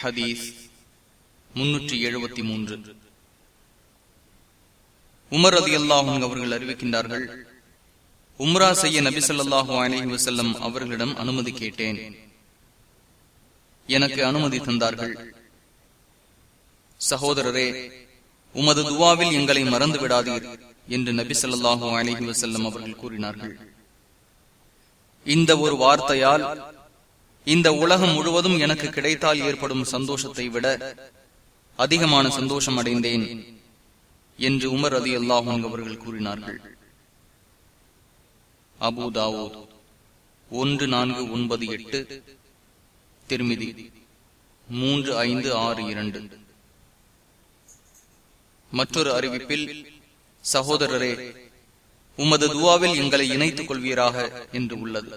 ஹதீஸ் முன்னூற்றி எழுபத்தி மூன்று. உமர் அதி அல்லாஹும் அவர்கள் அறிவிக்கின்றார்கள் உம்ரா செய்ய நபி சொல்லாஹு அலஹி வசல்லம் அவர்களிடம் அனுமதி கேட்டேன். எனக்கு அனுமதி தந்தார்கள். சகோதரரே உமது துவாவில் எங்களை மறந்து விடாதீர் என்று நபி சொல்லாஹு அலஹி வசல்லம் அவர்கள் கூறினார்கள். இந்த ஒரு வார்த்தையால் இந்த உலகம் முழுவதும் எனக்கு கிடைத்தால் ஏற்படும் சந்தோஷத்தை விட அதிகமான சந்தோஷம் அடைந்தேன் என்று உமர் அதி அல்லாஹன் அவர்கள் கூறினார்கள். அபுதாவோ ஒன்று நான்கு ஒன்பது எட்டு திருமிதி மூன்று ஐந்து ஆறு இரண்டு. மற்றொரு அறிவிப்பில் சகோதரரே உமது துவாவில் எங்களை இணைத்துக் கொள்வீராக என்று உள்ளது.